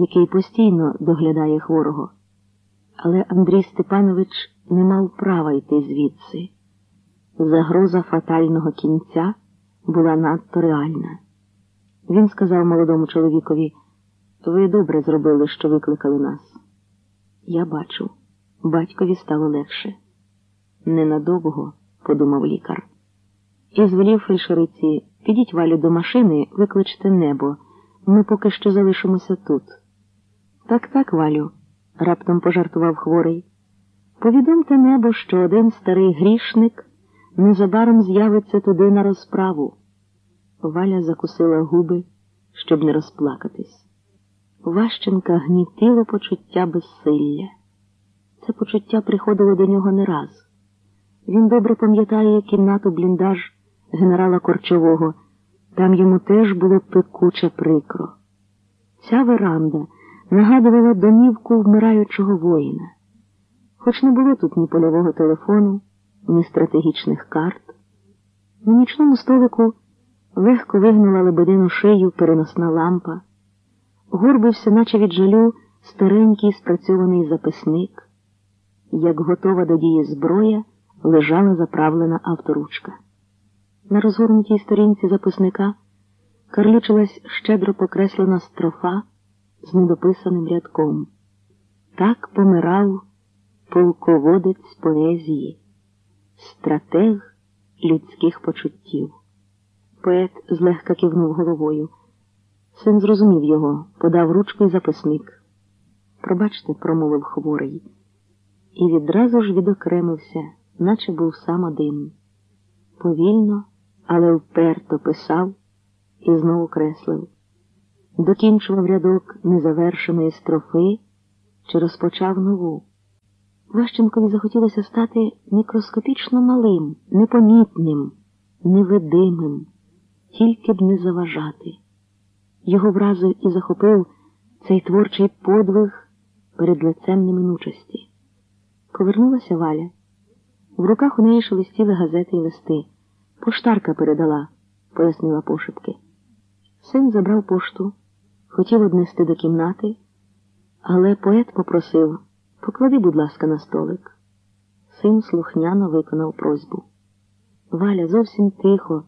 який постійно доглядає хворого. Але Андрій Степанович не мав права йти звідси. Загроза фатального кінця була надто реальна. Він сказав молодому чоловікові, ви добре зробили, що викликали нас. Я бачу, батькові стало легше. Ненадовго, подумав лікар. І звелів фельдшериці, підіть валю до машини, викличте небо. Ми поки що залишимося тут. Так, так, Валю, раптом пожартував хворий. Повідомте небо, що один старий грішник незабаром з'явиться туди на розправу. Валя закусила губи, щоб не розплакатись. Ващенка гнітило почуття безсилля. Це почуття приходило до нього не раз. Він добре пам'ятає кімнату бліндаж генерала Корчового. Там йому теж було пекуче прикро. Ця веранда нагадувала домівку вмираючого воїна. Хоч не було тут ні польового телефону, ні стратегічних карт. На нічному столику легко вигнула лебедину шию переносна лампа, горбився, наче від жалю, старенький спрацьований записник. Як готова до дії зброя, лежала заправлена авторучка. На розгорнутій сторінці записника карлючилась щедро покреслена строфа з недописаним рядком. Так помирав полководець поезії, стратег людських почуттів. Поет злегка кивнув головою. Син зрозумів його, подав ручку й записник. Пробачте, промовив хворий, і відразу ж відокремився, наче був сам один. Повільно, але вперто писав і знову креслив. Докінчував рядок незавершеної строфи чи розпочав нову. Ващенкові захотілося стати мікроскопічно малим, непомітним, невидимим, тільки б не заважати. Його вразив і захопив цей творчий подвиг перед лицем неминучості. Повернулася Валя. В руках у неї шелестіли газети й листи. Поштарка передала, пояснила пошепки. Син забрав пошту, хотів однести до кімнати, але поет попросив поклади, будь ласка, на столик. Син слухняно виконав просьбу. Валя зовсім тихо,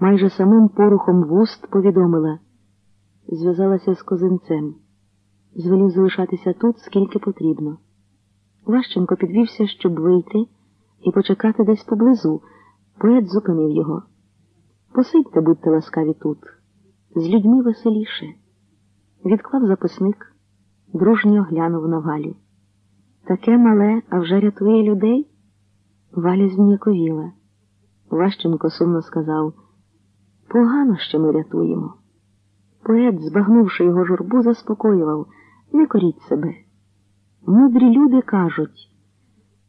майже самим порухом вуст повідомила, зв'язалася з козинцем, звелів залишатися тут, скільки потрібно. Ващенко підвівся, щоб вийти і почекати десь поблизу. Поет зупинив його. Посидьте, будьте ласкаві тут, з людьми веселіше. Відклав записник, дружньо глянув на Валю. Таке мале, а вже рятує людей? Валя зніяковіла. Ващенко сумно сказав погано, що ми рятуємо. Поет, збагнувши його журбу, заспокоював не коріть себе. Мудрі люди кажуть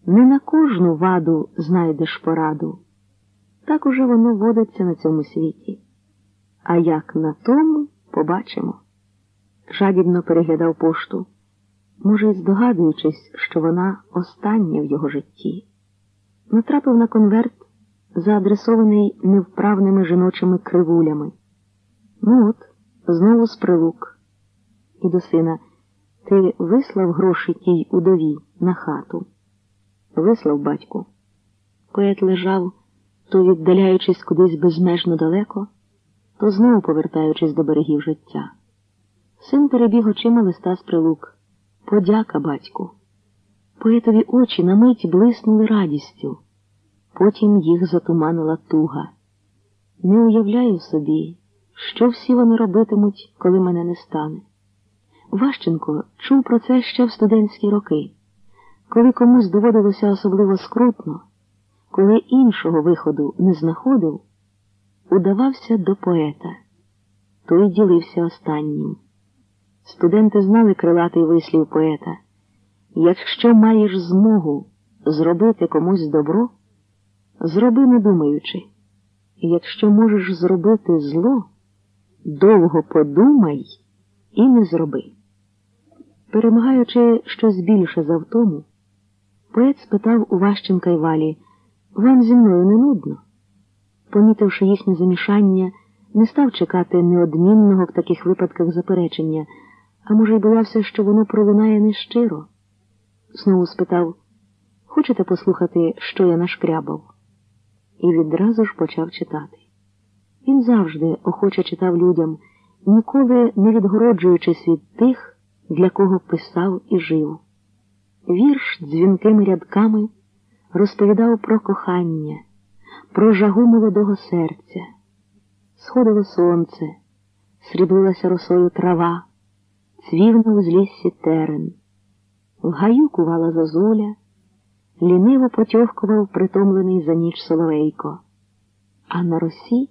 не на кожну ваду знайдеш пораду. Так уже воно водиться на цьому світі. А як на тому, побачимо. Жадібно переглядав пошту, може, здогадуючись, що вона остання в його житті. Натрапив на конверт, заадресований невправними жіночими кривулями. Ну от, знову з прилук. І до сина, ти вислав гроші тій удові на хату? Вислав батьку. Поет лежав то віддаляючись кудись безмежно далеко, то знову повертаючись до берегів життя. Син перебіг очима листа з прилук. Подяка, батьку. Поетові очі на мить блиснули радістю, потім їх затуманила туга. Не уявляю собі, що всі вони робитимуть, коли мене не стане. Ващенко чув про це ще в студентські роки, коли комусь доводилося особливо скрутно коли іншого виходу не знаходив, удавався до поета. Той ділився останнім. Студенти знали крилатий вислів поета якщо маєш змогу зробити комусь добро, зроби не думаючи. Якщо можеш зробити зло, довго подумай і не зроби. Перемагаючи щось більше за втому, поет спитав у Ващенка й валі. Вам зі мною не нудно. Помітивши їхнє замішання, не став чекати неодмінного в таких випадках заперечення, А може, й боявся, що воно пролунає нещиро? Знову спитав Хочете послухати, що я нашкрябав? І відразу ж почав читати. Він завжди охоче читав людям, ніколи не відгороджуючись від тих, для кого писав і жив. Вірш дзвінкими рядками розповідав про кохання, про жагу молодого серця. Сходило сонце, сріблилася росою трава, цвів на узліссі терен. В гаю кувала зозуля, ліниво потьохкував притомлений за ніч соловейко, а на росі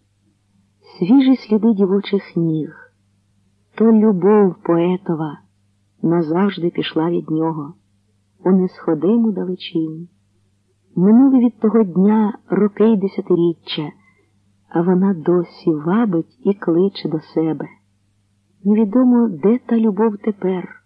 свіжі сліди дівочих ніг. То любов поетова назавжди пішла від нього, у несходиму далечінь. Минули від того дня роки й десятиріччя, а вона досі вабить і кличе до себе. Невідомо, де та любов тепер.